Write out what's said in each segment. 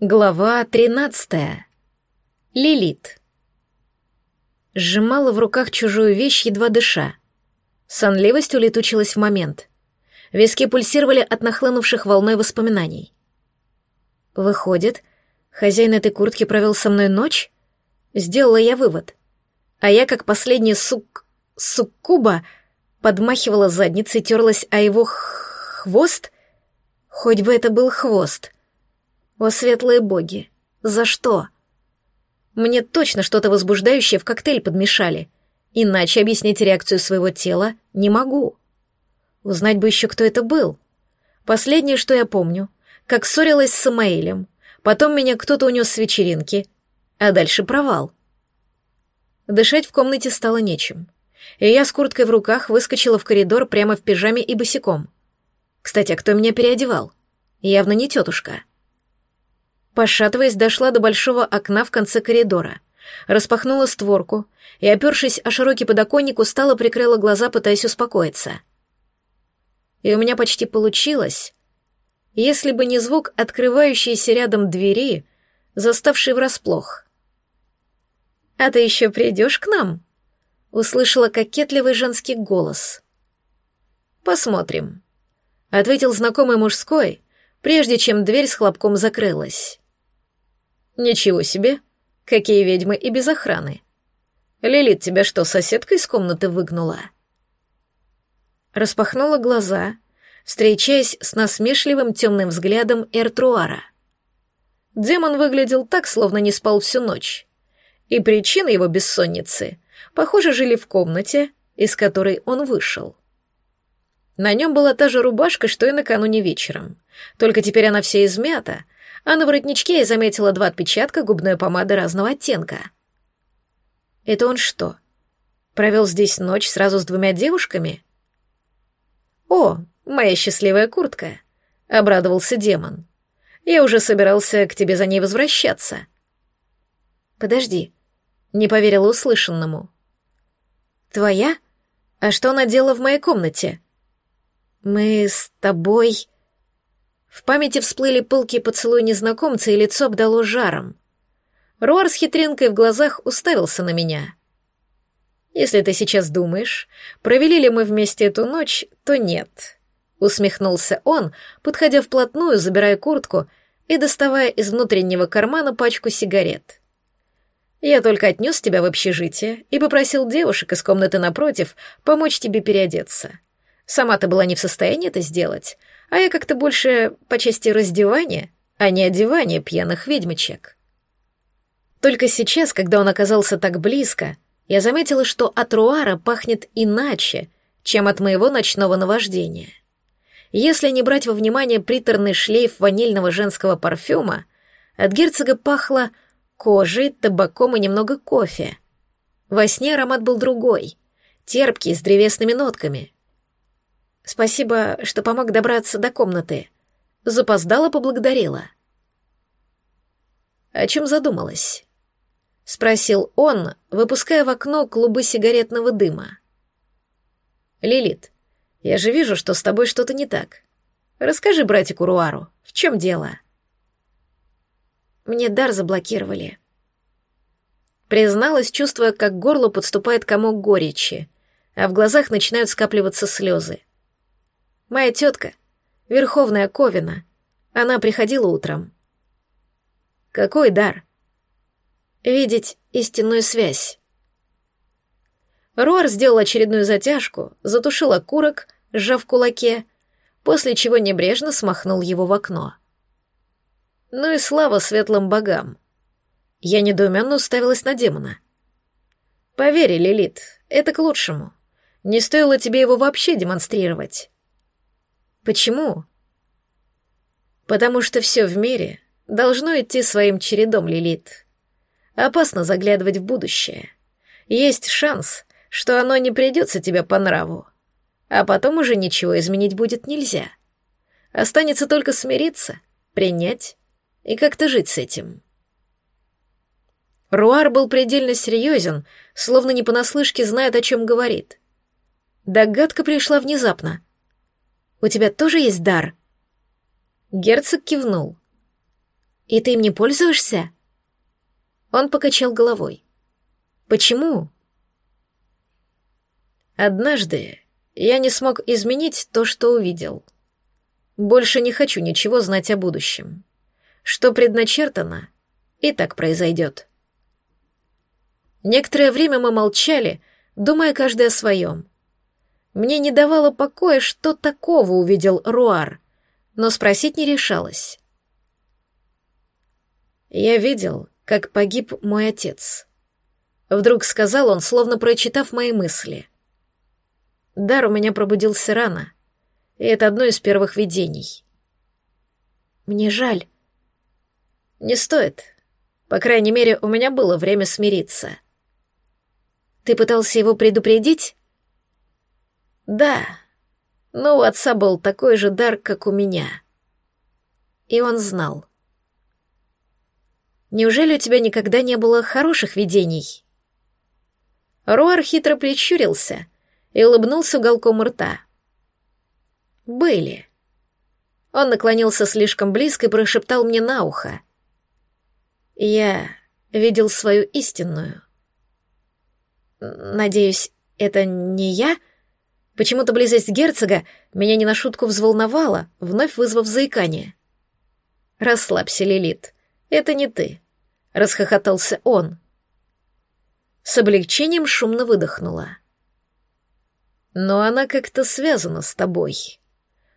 Глава тринадцатая. Лилит. Сжимала в руках чужую вещь, едва дыша. Сонливость улетучилась в момент. Виски пульсировали от нахлынувших волной воспоминаний. Выходит, хозяин этой куртки провел со мной ночь? Сделала я вывод. А я, как последний сук... суккуба, подмахивала задницей, терлась о его хвост? Хоть бы это был хвост — о, светлые боги! За что? Мне точно что-то возбуждающее в коктейль подмешали. Иначе объяснить реакцию своего тела не могу. Узнать бы еще, кто это был. Последнее, что я помню, как ссорилась с Самаилем, потом меня кто-то унес с вечеринки, а дальше провал. Дышать в комнате стало нечем, и я с курткой в руках выскочила в коридор прямо в пижаме и босиком. Кстати, а кто меня переодевал? Явно не тетушка. Пошатываясь, дошла до большого окна в конце коридора. Распахнула створку и, опершись о широкий подоконник, устало прикрыла глаза, пытаясь успокоиться. И у меня почти получилось, если бы не звук открывающейся рядом двери, заставший врасплох. «А ты еще придешь к нам?» — услышала кокетливый женский голос. «Посмотрим», — ответил знакомый мужской, прежде чем дверь с хлопком закрылась. Ничего себе. Какие ведьмы и без охраны. Лилит тебя что, соседка из комнаты выгнула? Распахнула глаза, встречаясь с насмешливым темным взглядом Эртруара. Демон выглядел так, словно не спал всю ночь. И причины его бессонницы, похоже, жили в комнате, из которой он вышел. На нем была та же рубашка, что и накануне вечером. Только теперь она вся измята, а на воротничке я заметила два отпечатка губной помады разного оттенка. Это он что, провел здесь ночь сразу с двумя девушками? О, моя счастливая куртка, обрадовался демон. Я уже собирался к тебе за ней возвращаться. Подожди, не поверила услышанному. Твоя? А что она делала в моей комнате? Мы с тобой... В памяти всплыли пылкие поцелуи незнакомца, и лицо обдало жаром. Руар с хитринкой в глазах уставился на меня. «Если ты сейчас думаешь, провели ли мы вместе эту ночь, то нет», — усмехнулся он, подходя вплотную, забирая куртку и доставая из внутреннего кармана пачку сигарет. «Я только отнес тебя в общежитие и попросил девушек из комнаты напротив помочь тебе переодеться. Сама ты была не в состоянии это сделать, а я как-то больше по части раздевания, а не одевания пьяных ведьмочек. Только сейчас, когда он оказался так близко, я заметила, что от Руара пахнет иначе, чем от моего ночного наваждения. Если не брать во внимание приторный шлейф ванильного женского парфюма, от герцога пахло кожей, табаком и немного кофе. Во сне аромат был другой, терпкий, с древесными нотками — Спасибо, что помог добраться до комнаты. Запоздала, поблагодарила. О чем задумалась? Спросил он, выпуская в окно клубы сигаретного дыма. Лилит, я же вижу, что с тобой что-то не так. Расскажи братику Руару, в чем дело? Мне дар заблокировали. Призналась, чувствуя, как к горлу подступает комок горечи, а в глазах начинают скапливаться слезы. Моя тетка, Верховная Ковина, она приходила утром. Какой дар? Видеть истинную связь. Руар сделал очередную затяжку, затушил окурок, сжав кулаке, после чего небрежно смахнул его в окно. Ну и слава светлым богам. Я недоуменно уставилась на демона. Поверь, Лилит, это к лучшему. Не стоило тебе его вообще демонстрировать. Почему? Потому что все в мире должно идти своим чередом, Лилит. Опасно заглядывать в будущее. Есть шанс, что оно не придется тебе по нраву. А потом уже ничего изменить будет нельзя. Останется только смириться, принять и как-то жить с этим. Руар был предельно серьезен, словно не понаслышке знает, о чем говорит. Догадка пришла внезапно — у тебя тоже есть дар?» Герцог кивнул. И ты им не пользуешься? Он покачал головой. Почему? Однажды я не смог изменить то, что увидел. Больше не хочу ничего знать о будущем. Что предначертано, и так произойдет. Некоторое время мы молчали, думая каждый о своем. Мне не давало покоя, что такого увидел Руар, но спросить не решалась. Я видел, как погиб мой отец. Вдруг сказал он, словно прочитав мои мысли. Дар у меня пробудился рано, и это одно из первых видений. Мне жаль. Не стоит. По крайней мере, у меня было время смириться. Ты пытался его предупредить? Да. Но у отца был такой же дар, как у меня. И он знал. Неужели у тебя никогда не было хороших видений? Руар хитро прищурился и улыбнулся уголком рта. Были. Он наклонился слишком близко и прошептал мне на ухо. Я видел свою истинную. Надеюсь, это не я? Почему-то близость герцога меня не на шутку взволновала, вновь вызвав заикание. Расслабься, Лилит. Это не ты. Расхохотался он. С облегчением шумно выдохнула. Но она как-то связана с тобой.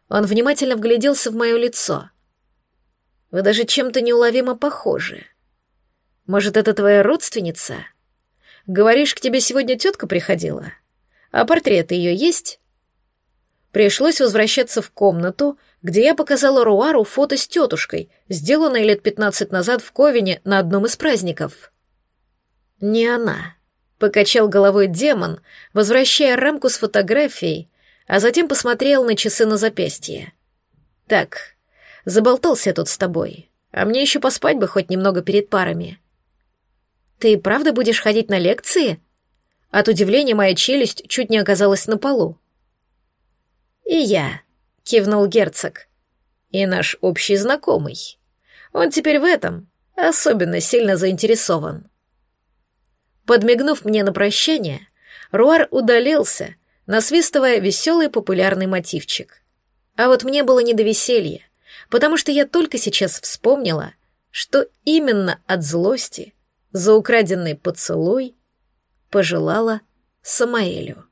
Он внимательно вгляделся в мое лицо. Вы даже чем-то неуловимо похожи. Может, это твоя родственница? — Говоришь, к тебе сегодня тетка приходила? А портрет ее есть? Пришлось возвращаться в комнату, где я показала Руару фото с тетушкой, сделанное лет пятнадцать назад в Ковине на одном из праздников. Не она. Покачал головой демон, возвращая рамку с фотографией, а затем посмотрел на часы на запястье. Так, заболтался тут с тобой, а мне еще поспать бы хоть немного перед парами. «Ты правда будешь ходить на лекции?» От удивления моя челюсть чуть не оказалась на полу. «И я», — кивнул герцог. «И наш общий знакомый. Он теперь в этом особенно сильно заинтересован». Подмигнув мне на прощание, Руар удалился, насвистывая веселый популярный мотивчик. А вот мне было не до веселья, потому что я только сейчас вспомнила, что именно от злости — за украденный поцелуй пожелала Самаэлю.